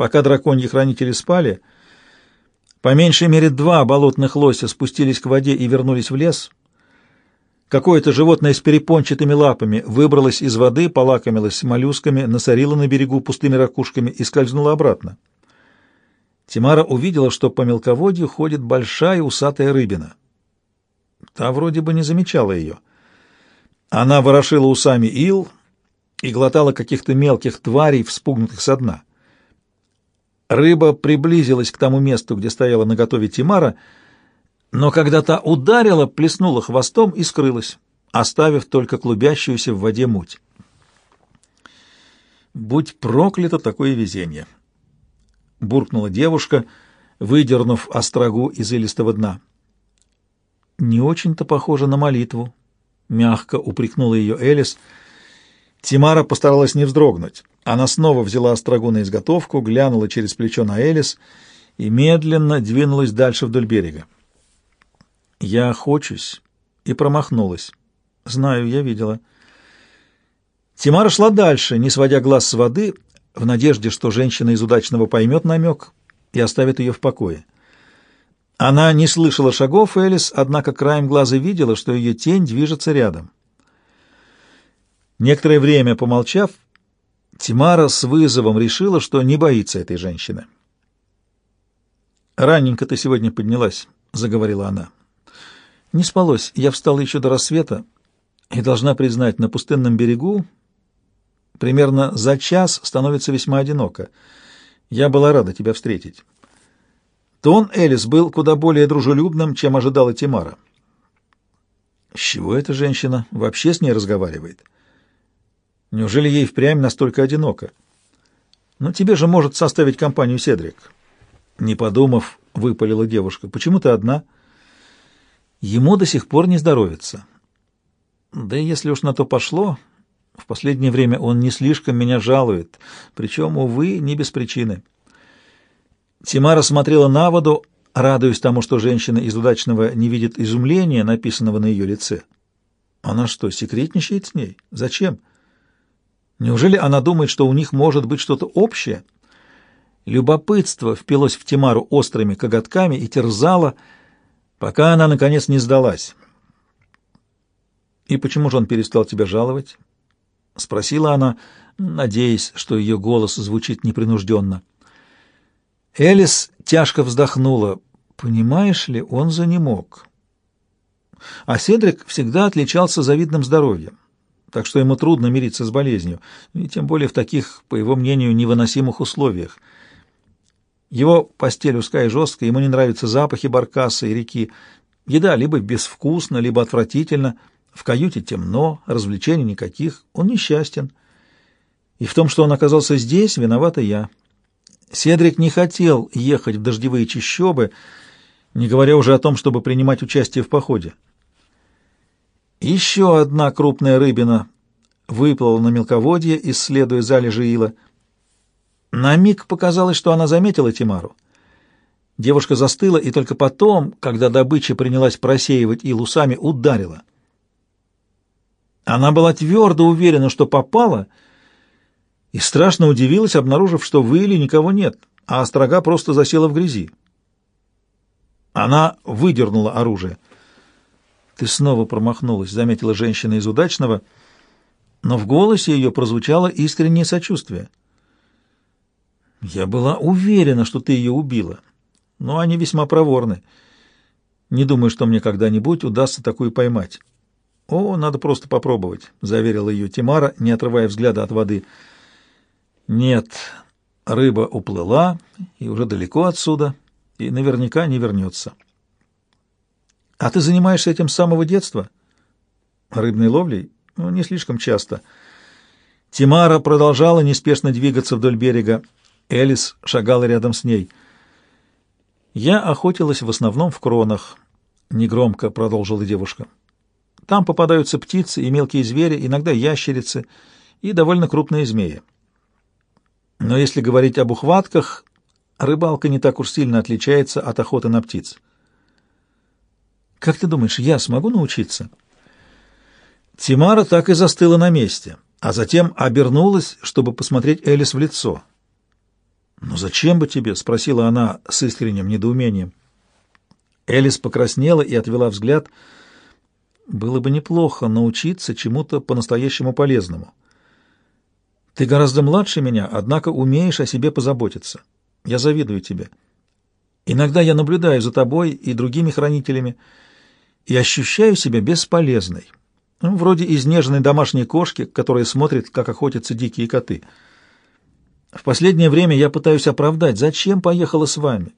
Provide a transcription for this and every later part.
Пока драконьи хранители спали, по меньшей мере два болотных лося спустились к воде и вернулись в лес. Какое-то животное с перепончатыми лапами выбралось из воды, полакомилось моллюсками, насорило на берегу пустыми ракушками и скользнуло обратно. Тимара увидела, что по мелководью ходит большая усатая рыбина. Та вроде бы не замечала ее. Она ворошила усами ил и глотала каких-то мелких тварей, вспугнутых со дна. Рыба приблизилась к тому месту, где стояла наготове Тимара, но когда та ударила, плеснула хвостом и скрылась, оставив только клубящуюся в воде муть. «Будь проклято такое везение!» — буркнула девушка, выдернув острогу из илистого дна. «Не очень-то похоже на молитву», — мягко упрекнула ее Элис. Тимара постаралась не вздрогнуть. Она снова взяла острогу на изготовку, глянула через плечо на Элис и медленно двинулась дальше вдоль берега. «Я охочусь» и промахнулась. «Знаю, я видела». Тимара шла дальше, не сводя глаз с воды, в надежде, что женщина из удачного поймет намек и оставит ее в покое. Она не слышала шагов Элис, однако краем глаза видела, что ее тень движется рядом. Некоторое время помолчав, Тимара с вызовом решила, что не боится этой женщины. «Ранненько ты сегодня поднялась», — заговорила она. «Не спалось. Я встала еще до рассвета и должна признать, на пустынном берегу примерно за час становится весьма одиноко. Я была рада тебя встретить». Тон Элис был куда более дружелюбным, чем ожидала Тимара. С чего эта женщина вообще с ней разговаривает? Неужели ей впрямь настолько одиноко? Ну, тебе же может составить компанию Седрик. Не подумав, выпалила девушка. Почему ты одна? Ему до сих пор не здоровится. Да и если уж на то пошло, в последнее время он не слишком меня жалует, причем, увы, не без причины. Тимара смотрела на воду, радуясь тому, что женщина из удачного не видит изумления, написанного на ее лице. Она что, секретничает с ней? Зачем? — Неужели она думает, что у них может быть что-то общее? Любопытство впилось в Тимару острыми коготками и терзало, пока она, наконец, не сдалась. «И почему же он перестал тебя жаловать?» — спросила она, надеясь, что ее голос звучит непринужденно. Элис тяжко вздохнула. «Понимаешь ли, он занемог». А Седрик всегда отличался завидным здоровьем так что ему трудно мириться с болезнью, и тем более в таких, по его мнению, невыносимых условиях. Его постель узкая и жесткая, ему не нравятся запахи баркаса и реки. Еда либо безвкусна, либо отвратительна, в каюте темно, развлечений никаких, он несчастен. И в том, что он оказался здесь, виновата я. Седрик не хотел ехать в дождевые чащобы, не говоря уже о том, чтобы принимать участие в походе. Еще одна крупная рыбина выплыла на мелководье, исследуя залежи ила. На миг показалось, что она заметила Тимару. Девушка застыла и только потом, когда добыча принялась просеивать ил усами, ударила. Она была твердо уверена, что попала, и страшно удивилась, обнаружив, что в иле никого нет, а острога просто засела в грязи. Она выдернула оружие — «Ты снова промахнулась», — заметила женщина из удачного, но в голосе ее прозвучало искреннее сочувствие. «Я была уверена, что ты ее убила, но они весьма проворны. Не думаю, что мне когда-нибудь удастся такую поймать». «О, надо просто попробовать», — заверила ее Тимара, не отрывая взгляда от воды. «Нет, рыба уплыла и уже далеко отсюда, и наверняка не вернется». А ты занимаешься этим с самого детства? Рыбной ловлей? Ну, не слишком часто. Тимара продолжала неспешно двигаться вдоль берега. Элис шагала рядом с ней. «Я охотилась в основном в кронах», — негромко продолжила девушка. «Там попадаются птицы и мелкие звери, иногда ящерицы и довольно крупные змеи. Но если говорить об ухватках, рыбалка не так уж сильно отличается от охоты на птиц». Как ты думаешь, я смогу научиться?» Тимара так и застыла на месте, а затем обернулась, чтобы посмотреть Элис в лицо. «Ну зачем бы тебе?» — спросила она с искренним недоумением. Элис покраснела и отвела взгляд. «Было бы неплохо научиться чему-то по-настоящему полезному. Ты гораздо младше меня, однако умеешь о себе позаботиться. Я завидую тебе. Иногда я наблюдаю за тобой и другими хранителями и ощущаю себя бесполезной, ну, вроде изнеженной домашней кошки, которая смотрит, как охотятся дикие коты». В последнее время я пытаюсь оправдать, зачем поехала с вами,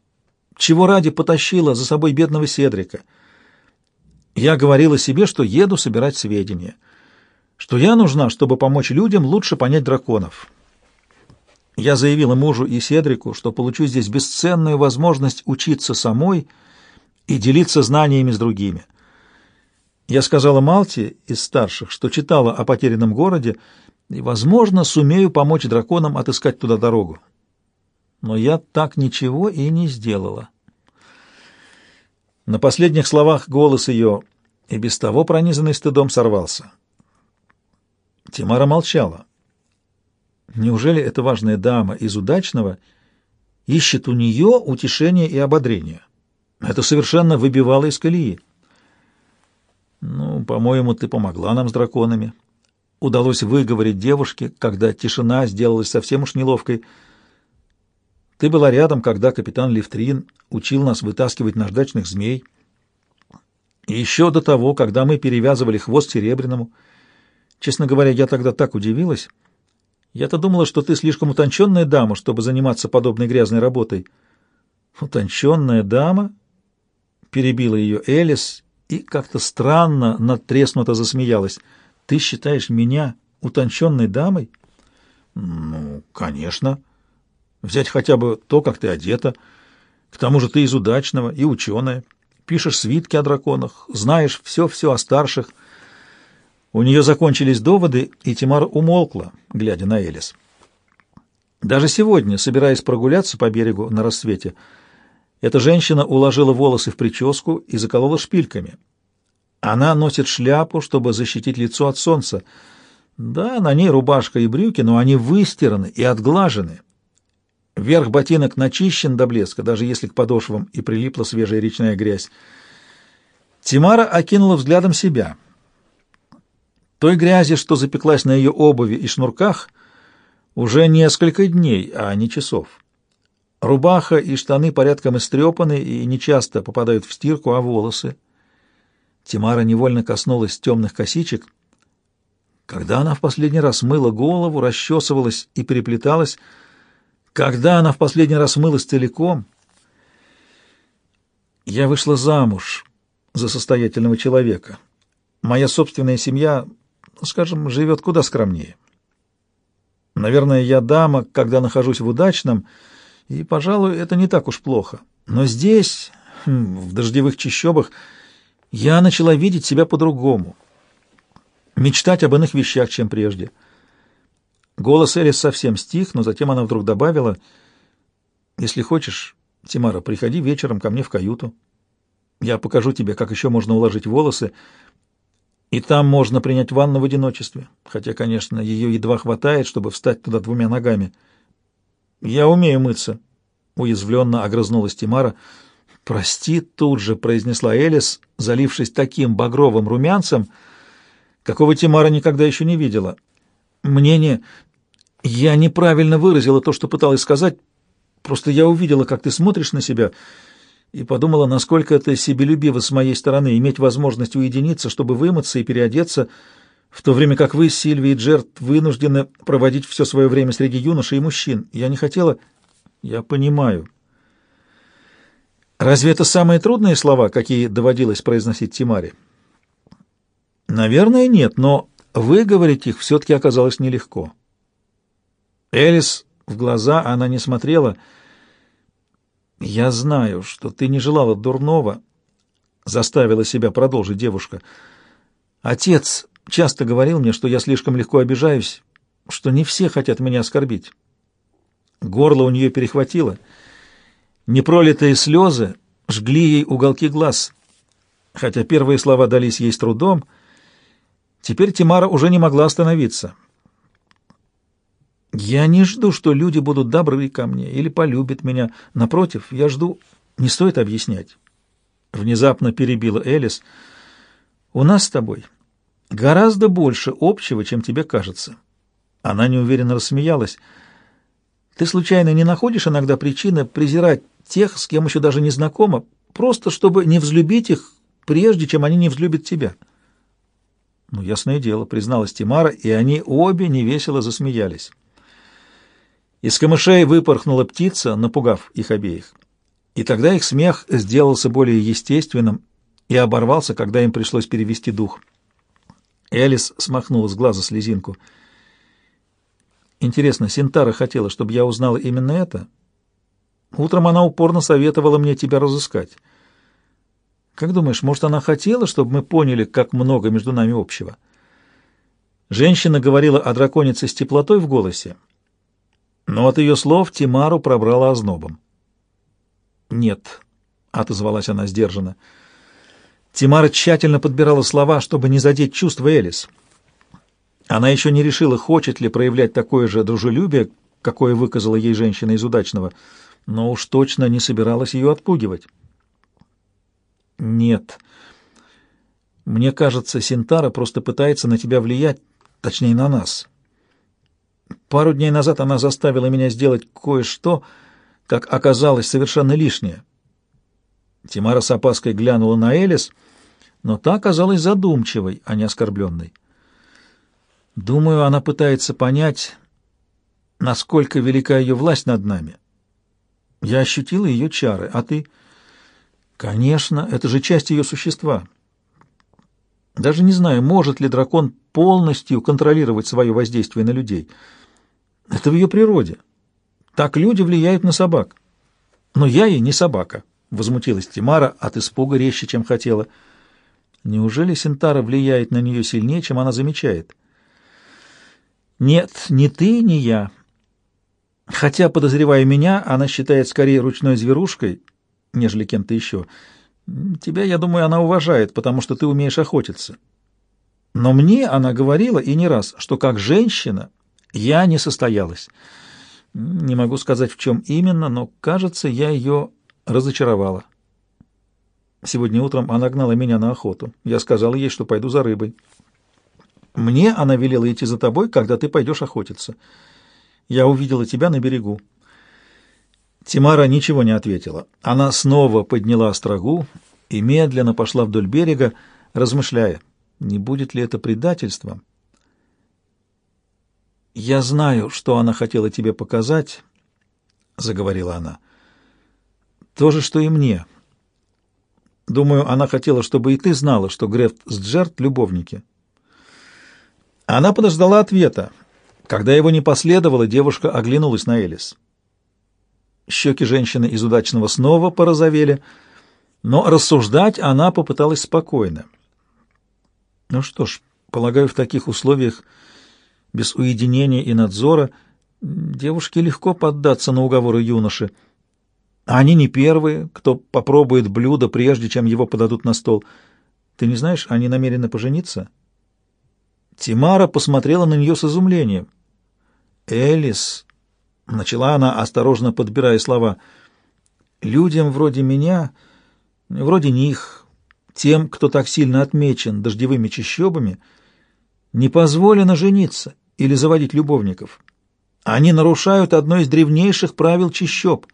чего ради потащила за собой бедного Седрика. Я говорила себе, что еду собирать сведения, что я нужна, чтобы помочь людям лучше понять драконов. Я заявила мужу и Седрику, что получу здесь бесценную возможность учиться самой и делиться знаниями с другими. Я сказала Малте из старших, что читала о потерянном городе и, возможно, сумею помочь драконам отыскать туда дорогу. Но я так ничего и не сделала. На последних словах голос ее, и без того пронизанный стыдом, сорвался. Тимара молчала. Неужели эта важная дама из удачного ищет у нее утешение и ободрение? Это совершенно выбивало из колеи. «Ну, по-моему, ты помогла нам с драконами», удалось выговорить девушке, когда тишина сделалась совсем уж неловкой. Ты была рядом, когда капитан Левтрин учил нас вытаскивать наждачных змей. И еще до того, когда мы перевязывали хвост серебряному. Честно говоря, я тогда так удивилась. Я-то думала, что ты слишком утонченная дама, чтобы заниматься подобной грязной работой. Утонченная дама? Перебила ее Элис и как-то странно, надтреснуто засмеялась. Ты считаешь меня утонченной дамой? Ну, конечно. Взять хотя бы то, как ты одета. К тому же ты из удачного и ученая. Пишешь свитки о драконах, знаешь все-все о старших. У нее закончились доводы, и Тимар умолкла, глядя на Элис. Даже сегодня, собираясь прогуляться по берегу на рассвете, эта женщина уложила волосы в прическу и заколола шпильками — она носит шляпу, чтобы защитить лицо от солнца. Да, на ней рубашка и брюки, но они выстираны и отглажены. Верх ботинок начищен до блеска, даже если к подошвам и прилипла свежая речная грязь. Тимара окинула взглядом себя. Той грязи, что запеклась на ее обуви и шнурках, уже несколько дней, а не часов. Рубаха и штаны порядком истрепаны и нечасто попадают в стирку, а волосы — Тимара невольно коснулась темных косичек. Когда она в последний раз мыла голову, расчесывалась и переплеталась, когда она в последний раз мылась целиком, я вышла замуж за состоятельного человека. Моя собственная семья, скажем, живет куда скромнее. Наверное, я дама, когда нахожусь в удачном, и, пожалуй, это не так уж плохо. Но здесь, хм, в дождевых чащобах, я начала видеть себя по-другому, мечтать об иных вещах, чем прежде. Голос Элис совсем стих, но затем она вдруг добавила, «Если хочешь, Тимара, приходи вечером ко мне в каюту. Я покажу тебе, как еще можно уложить волосы, и там можно принять ванну в одиночестве, хотя, конечно, ее едва хватает, чтобы встать туда двумя ногами. Я умею мыться», — уязвленно огрызнулась Тимара, — «Прости», — тут же произнесла Элис, залившись таким багровым румянцем, какого Тимара никогда еще не видела. «Мнение... Я неправильно выразила то, что пыталась сказать. Просто я увидела, как ты смотришь на себя, и подумала, насколько это себелюбиво с моей стороны иметь возможность уединиться, чтобы вымыться и переодеться, в то время как вы, Сильви и Джерт, вынуждены проводить все свое время среди юношей и мужчин. Я не хотела... Я понимаю». Разве это самые трудные слова, какие доводилось произносить Тимаре? Наверное, нет, но выговорить их все-таки оказалось нелегко. Элис в глаза она не смотрела. «Я знаю, что ты не желала дурного», — заставила себя продолжить девушка. «Отец часто говорил мне, что я слишком легко обижаюсь, что не все хотят меня оскорбить». Горло у нее перехватило — Непролитые слезы жгли ей уголки глаз. Хотя первые слова дались ей с трудом, теперь Тимара уже не могла остановиться. Я не жду, что люди будут добры ко мне или полюбят меня. Напротив, я жду... Не стоит объяснять. Внезапно перебила Элис. У нас с тобой гораздо больше общего, чем тебе кажется. Она неуверенно рассмеялась. Ты случайно не находишь иногда причины презирать тех, с кем еще даже не знакома, просто чтобы не взлюбить их, прежде чем они не взлюбят тебя?» «Ну, ясное дело», — призналась Тимара, и они обе невесело засмеялись. Из камышей выпорхнула птица, напугав их обеих. И тогда их смех сделался более естественным и оборвался, когда им пришлось перевести дух. Элис смахнула с глаза слезинку — Интересно, Синтара хотела, чтобы я узнала именно это? Утром она упорно советовала мне тебя разыскать. Как думаешь, может, она хотела, чтобы мы поняли, как много между нами общего? Женщина говорила о драконице с теплотой в голосе, но от ее слов Тимару пробрала ознобом. «Нет», — отозвалась она сдержанно. Тимара тщательно подбирала слова, чтобы не задеть чувства Элис. Она еще не решила, хочет ли проявлять такое же дружелюбие, какое выказала ей женщина из удачного, но уж точно не собиралась ее отпугивать. «Нет. Мне кажется, Синтара просто пытается на тебя влиять, точнее, на нас. Пару дней назад она заставила меня сделать кое-что, как оказалось, совершенно лишнее». Тимара с опаской глянула на Элис, но та оказалась задумчивой, а не оскорбленной. Думаю, она пытается понять, насколько велика ее власть над нами. Я ощутила ее чары, а ты? Конечно, это же часть ее существа. Даже не знаю, может ли дракон полностью контролировать свое воздействие на людей. Это в ее природе. Так люди влияют на собак. Но я ей не собака, — возмутилась Тимара от испуга резче, чем хотела. Неужели Синтара влияет на нее сильнее, чем она замечает? — нет, ни ты, ни я. Хотя, подозревая меня, она считает скорее ручной зверушкой, нежели кем-то еще. Тебя, я думаю, она уважает, потому что ты умеешь охотиться. Но мне она говорила, и не раз, что как женщина я не состоялась. Не могу сказать, в чем именно, но, кажется, я ее разочаровала. Сегодня утром она гнала меня на охоту. Я сказал ей, что пойду за рыбой. Мне она велела идти за тобой, когда ты пойдешь охотиться. Я увидела тебя на берегу. Тимара ничего не ответила. Она снова подняла острогу и медленно пошла вдоль берега, размышляя, не будет ли это предательством. «Я знаю, что она хотела тебе показать», — заговорила она. «То же, что и мне. Думаю, она хотела, чтобы и ты знала, что Грефт с Джерт — любовники». Она подождала ответа. Когда его не последовало, девушка оглянулась на Элис. Щеки женщины из удачного снова порозовели, но рассуждать она попыталась спокойно. Ну что ж, полагаю, в таких условиях, без уединения и надзора, девушке легко поддаться на уговоры юноши. Они не первые, кто попробует блюдо, прежде чем его подадут на стол. Ты не знаешь, они намерены пожениться?» Тимара посмотрела на нее с изумлением. «Элис», — начала она, осторожно подбирая слова, — «людям вроде меня, вроде них, тем, кто так сильно отмечен дождевыми чащобами, не позволено жениться или заводить любовников. Они нарушают одно из древнейших правил чащоб».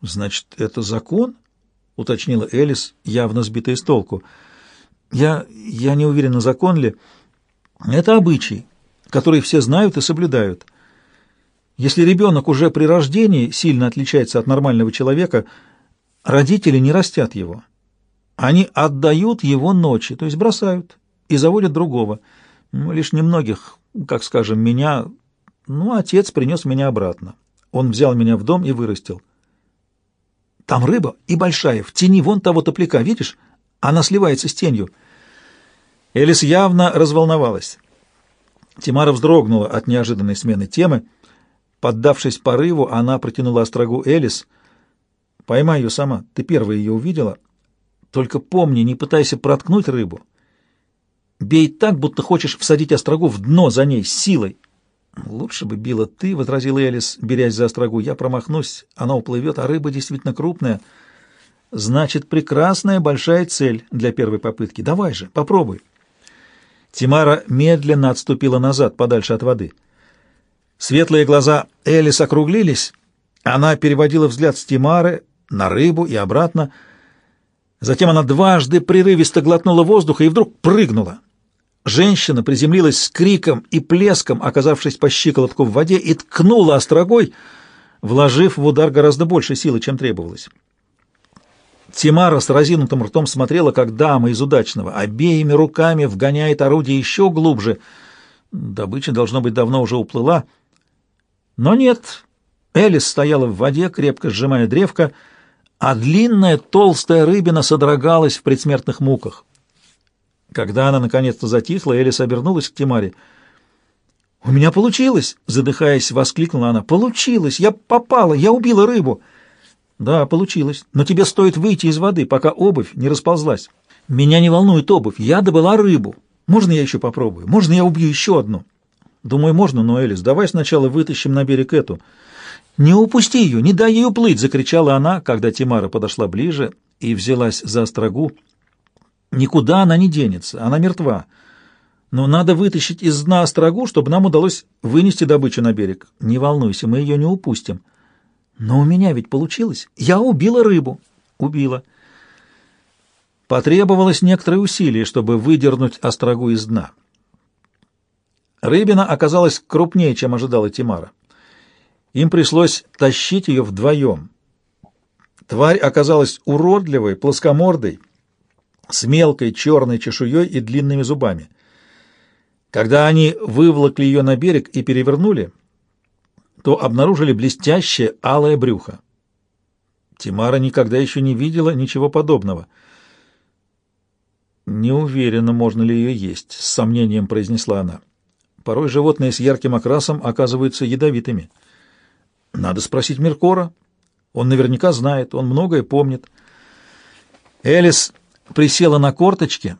«Значит, это закон?» — уточнила Элис, явно сбитая с толку. «Я... я не уверена, закон ли...» Это обычай, который все знают и соблюдают. Если ребенок уже при рождении сильно отличается от нормального человека, родители не растят его. Они отдают его ночи, то есть бросают, и заводят другого. Ну, лишь немногих, как скажем, меня... Ну, отец принес меня обратно. Он взял меня в дом и вырастил. Там рыба и большая, в тени вон того топляка, видишь? Она сливается с тенью. Элис явно разволновалась. Тимара вздрогнула от неожиданной смены темы. Поддавшись порыву, она протянула острогу Элис. «Поймай ее сама. Ты первая ее увидела. Только помни, не пытайся проткнуть рыбу. Бей так, будто хочешь всадить острогу в дно за ней силой. «Лучше бы била ты», — возразила Элис, берясь за острогу. «Я промахнусь, она уплывет, а рыба действительно крупная. Значит, прекрасная большая цель для первой попытки. Давай же, попробуй». Тимара медленно отступила назад, подальше от воды. Светлые глаза Элис округлились. Она переводила взгляд с Тимары на рыбу и обратно. Затем она дважды прерывисто глотнула воздуха и вдруг прыгнула. Женщина приземлилась с криком и плеском, оказавшись по щиколотку в воде, и ткнула острогой, вложив в удар гораздо больше силы, чем требовалось. Тимара с разинутым ртом смотрела, как дама из удачного обеими руками вгоняет орудие еще глубже. Добыча, должно быть, давно уже уплыла. Но нет, Элис стояла в воде, крепко сжимая древко, а длинная толстая рыбина содрогалась в предсмертных муках. Когда она наконец-то затихла, Элис обернулась к Тимаре. «У меня получилось!» — задыхаясь, воскликнула она. «Получилось! Я попала! Я убила рыбу!» «Да, получилось. Но тебе стоит выйти из воды, пока обувь не расползлась. Меня не волнует обувь. Я добыла рыбу. Можно я еще попробую? Можно я убью еще одну?» «Думаю, можно, но, Элис, давай сначала вытащим на берег эту». «Не упусти ее! Не дай ей уплыть!» — закричала она, когда Тимара подошла ближе и взялась за острогу. Никуда она не денется, она мертва. Но надо вытащить из дна острогу, чтобы нам удалось вынести добычу на берег. Не волнуйся, мы ее не упустим. Но у меня ведь получилось. Я убила рыбу. Убила. Потребовалось некоторое усилие, чтобы выдернуть острогу из дна. Рыбина оказалась крупнее, чем ожидала Тимара. Им пришлось тащить ее вдвоем. Тварь оказалась уродливой, плоскомордой, с мелкой черной чешуей и длинными зубами. Когда они выволокли ее на берег и перевернули, то обнаружили блестящее алое брюхо. Тимара никогда еще не видела ничего подобного. «Не уверена, можно ли ее есть», — с сомнением произнесла она. «Порой животные с ярким окрасом оказываются ядовитыми. Надо спросить Меркора. Он наверняка знает, он многое помнит». Элис присела на корточки,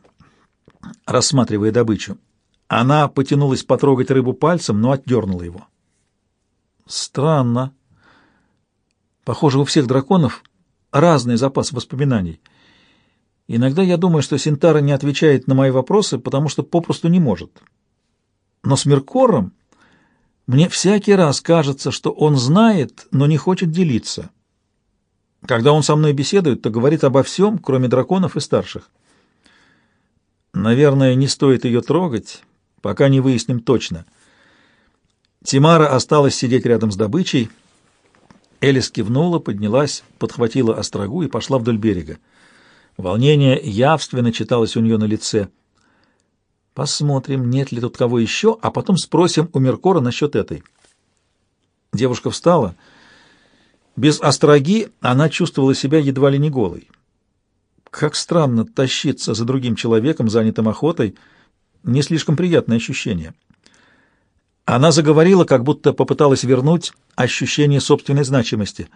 рассматривая добычу. Она потянулась потрогать рыбу пальцем, но отдернула его. Странно. Похоже, у всех драконов разный запас воспоминаний. Иногда я думаю, что Синтара не отвечает на мои вопросы, потому что попросту не может. Но с Меркором мне всякий раз кажется, что он знает, но не хочет делиться. Когда он со мной беседует, то говорит обо всем, кроме драконов и старших. Наверное, не стоит ее трогать, пока не выясним точно. Тимара осталась сидеть рядом с добычей. Элис кивнула, поднялась, подхватила острогу и пошла вдоль берега. Волнение явственно читалось у нее на лице. «Посмотрим, нет ли тут кого еще, а потом спросим у Меркора насчет этой». Девушка встала — без остроги она чувствовала себя едва ли не голой. Как странно тащиться за другим человеком, занятым охотой, не слишком приятное ощущение. Она заговорила, как будто попыталась вернуть ощущение собственной значимости.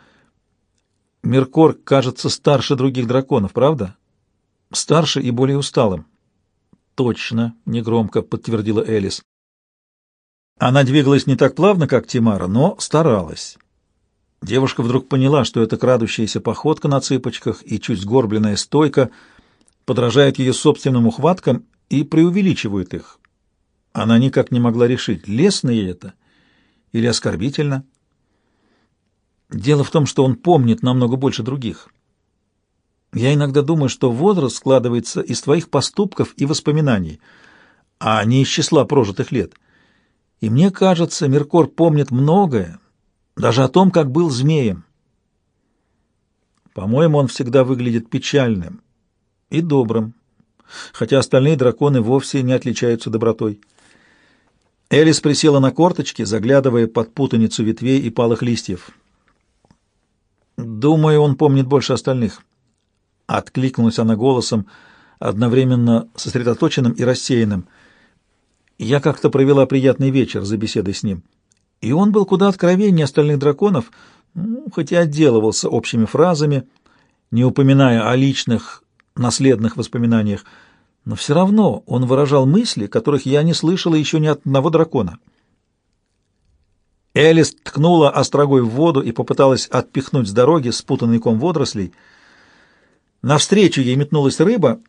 Меркор кажется старше других драконов, правда? Старше и более усталым. Точно, негромко подтвердила Элис. Она двигалась не так плавно, как Тимара, но старалась. Девушка вдруг поняла, что эта крадущаяся походка на цыпочках и чуть сгорбленная стойка подражают ее собственным ухваткам и преувеличивают их. Она никак не могла решить, лестно ей это или оскорбительно. Дело в том, что он помнит намного больше других. Я иногда думаю, что возраст складывается из твоих поступков и воспоминаний, а не из числа прожитых лет. И мне кажется, Меркор помнит многое, даже о том, как был змеем. По-моему, он всегда выглядит печальным и добрым, хотя остальные драконы вовсе не отличаются добротой. Элис присела на корточки, заглядывая под путаницу ветвей и палых листьев. «Думаю, он помнит больше остальных». Откликнулась она голосом, одновременно сосредоточенным и рассеянным. «Я как-то провела приятный вечер за беседой с ним». И он был куда откровеннее остальных драконов, хоть и отделывался общими фразами, не упоминая о личных наследных воспоминаниях, но все равно он выражал мысли, которых я не слышала еще ни от одного дракона. Элис ткнула острогой в воду и попыталась отпихнуть с дороги спутанный ком водорослей. Навстречу ей метнулась рыба.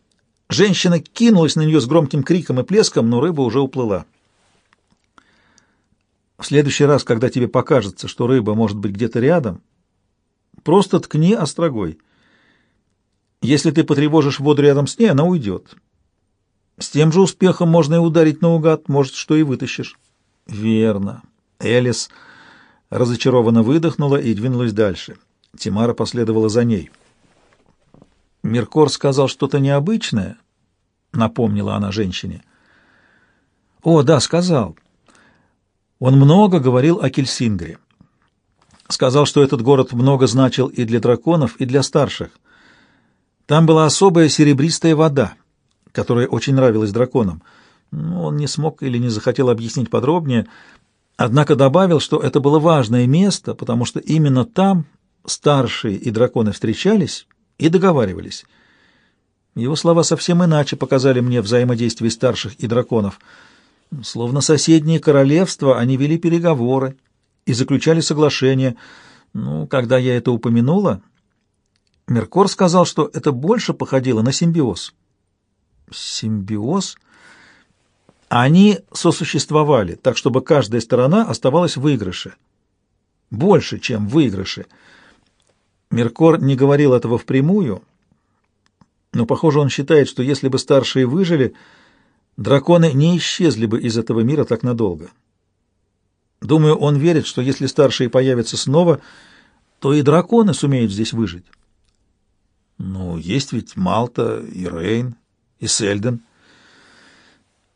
Женщина кинулась на нее с громким криком и плеском, но рыба уже уплыла. В следующий раз, когда тебе покажется, что рыба может быть где-то рядом, просто ткни острогой. Если ты потревожишь воду рядом с ней, она уйдет. С тем же успехом можно и ударить наугад, может, что и вытащишь. Верно. Элис разочарованно выдохнула и двинулась дальше. Тимара последовала за ней. Миркор сказал что-то необычное, напомнила она женщине. О, да, сказал. Он много говорил о Кельсингре. Сказал, что этот город много значил и для драконов, и для старших. Там была особая серебристая вода, которая очень нравилась драконам. Ну, он не смог или не захотел объяснить подробнее, однако добавил, что это было важное место, потому что именно там старшие и драконы встречались и договаривались. Его слова совсем иначе показали мне взаимодействие старших и драконов. Словно соседние королевства, они вели переговоры и заключали соглашения. Ну, когда я это упомянула, Меркор сказал, что это больше походило на симбиоз. Симбиоз? Они сосуществовали, так чтобы каждая сторона оставалась в выигрыше. Больше, чем в выигрыше. Меркор не говорил этого впрямую, но, похоже, он считает, что если бы старшие выжили, драконы не исчезли бы из этого мира так надолго. Думаю, он верит, что если старшие появятся снова, то и драконы сумеют здесь выжить. Ну, есть ведь Малта и Рейн, и Сельден.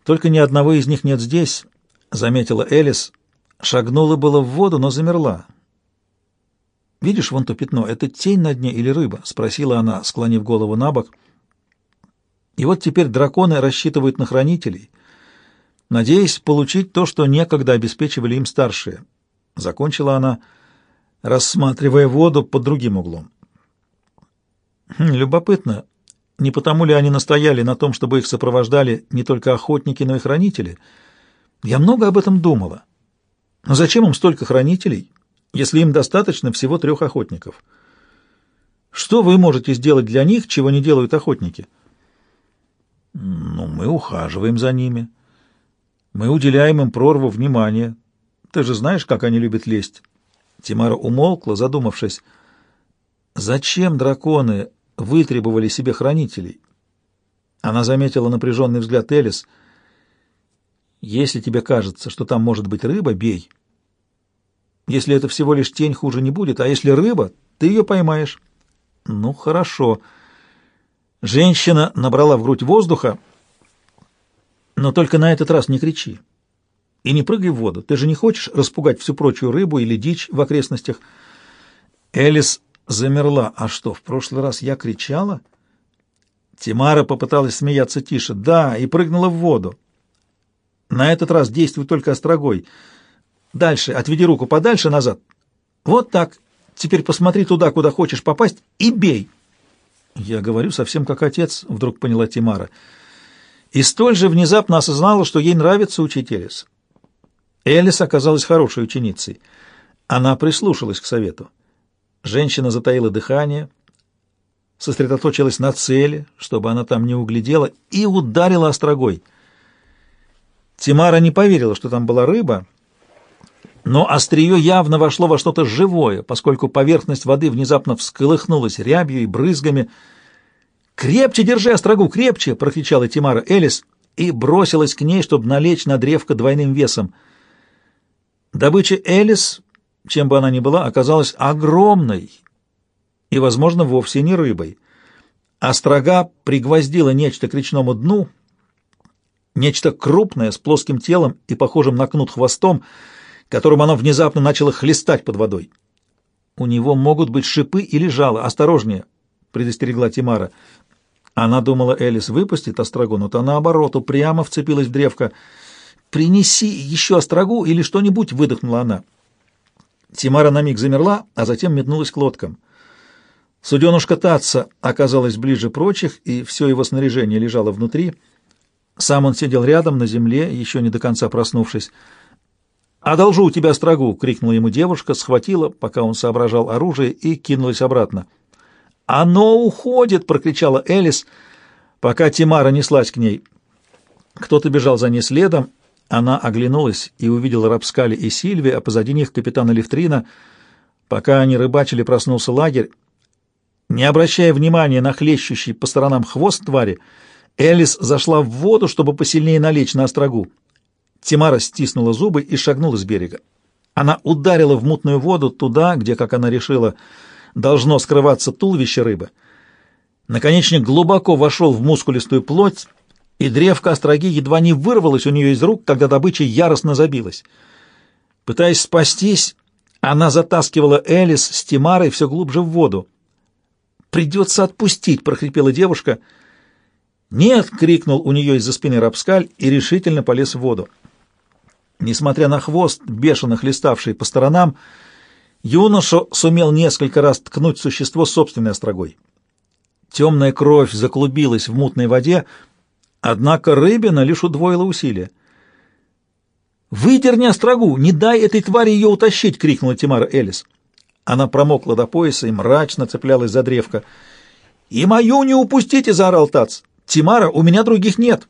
Только ни одного из них нет здесь, — заметила Элис. Шагнула было в воду, но замерла. «Видишь вон то пятно? Это тень на дне или рыба?» — спросила она, склонив голову на бок. И вот теперь драконы рассчитывают на хранителей, надеясь получить то, что некогда обеспечивали им старшие. Закончила она, рассматривая воду под другим углом. Хм, любопытно, не потому ли они настояли на том, чтобы их сопровождали не только охотники, но и хранители? Я много об этом думала. Но зачем им столько хранителей, если им достаточно всего трех охотников? Что вы можете сделать для них, чего не делают охотники? Ну, мы ухаживаем за ними. Мы уделяем им прорву внимания. Ты же знаешь, как они любят лезть. Тимара умолкла, задумавшись. Зачем драконы вытребовали себе хранителей. Она заметила напряженный взгляд Элис. «Если тебе кажется, что там может быть рыба, бей. Если это всего лишь тень, хуже не будет, а если рыба, ты ее поймаешь». «Ну, хорошо». Женщина набрала в грудь воздуха, но только на этот раз не кричи. И не прыгай в воду. Ты же не хочешь распугать всю прочую рыбу или дичь в окрестностях. Элис замерла. А что, в прошлый раз я кричала? Тимара попыталась смеяться тише. Да, и прыгнула в воду. На этот раз действуй только острогой. Дальше, отведи руку подальше назад. Вот так. Теперь посмотри туда, куда хочешь попасть, и бей. Я говорю совсем как отец, вдруг поняла Тимара. И столь же внезапно осознала, что ей нравится учить Элис. Элис оказалась хорошей ученицей. Она прислушалась к совету. Женщина затаила дыхание, сосредоточилась на цели, чтобы она там не углядела, и ударила острогой. Тимара не поверила, что там была рыба, но острие явно вошло во что-то живое, поскольку поверхность воды внезапно всколыхнулась рябью и брызгами. «Крепче держи острогу, крепче!» — прокричала Тимара Элис и бросилась к ней, чтобы налечь на древко двойным весом. Добыча Элис чем бы она ни была, оказалась огромной и, возможно, вовсе не рыбой. Острога пригвоздила нечто к речному дну, нечто крупное, с плоским телом и похожим на кнут хвостом, которым оно внезапно начало хлестать под водой. «У него могут быть шипы или жало. Осторожнее!» — предостерегла Тимара. Она думала, Элис выпустит острогу, но та, наоборот, упрямо вцепилась в древко. «Принеси еще острогу или что-нибудь!» — выдохнула она. Тимара на миг замерла, а затем метнулась к лодкам. Суденушка Татца оказалась ближе прочих, и все его снаряжение лежало внутри. Сам он сидел рядом, на земле, еще не до конца проснувшись. «Одолжу у тебя строгу!» — крикнула ему девушка, схватила, пока он соображал оружие, и кинулась обратно. «Оно уходит!» — прокричала Элис, пока Тимара неслась к ней. Кто-то бежал за ней следом. Она оглянулась и увидела Рапскали и Сильви, а позади них капитана Левтрина. Пока они рыбачили, проснулся лагерь. Не обращая внимания на хлещущий по сторонам хвост твари, Элис зашла в воду, чтобы посильнее налечь на острогу. Тимара стиснула зубы и шагнула с берега. Она ударила в мутную воду туда, где, как она решила, должно скрываться туловище рыбы. Наконечник глубоко вошел в мускулистую плоть, и древко остроги едва не вырвалось у нее из рук, когда добыча яростно забилась. Пытаясь спастись, она затаскивала Элис с Тимарой все глубже в воду. «Придется отпустить!» — прохрипела девушка. «Нет!» — крикнул у нее из-за спины Рапскаль и решительно полез в воду. Несмотря на хвост, бешено хлеставший по сторонам, юноша сумел несколько раз ткнуть существо собственной острогой. Темная кровь заклубилась в мутной воде, однако рыбина лишь удвоила усилия. «Выдерни острогу! Не дай этой твари ее утащить!» — крикнула Тимара Элис. Она промокла до пояса и мрачно цеплялась за древко. «И мою не упустите!» — заорал Тац. «Тимара, у меня других нет!»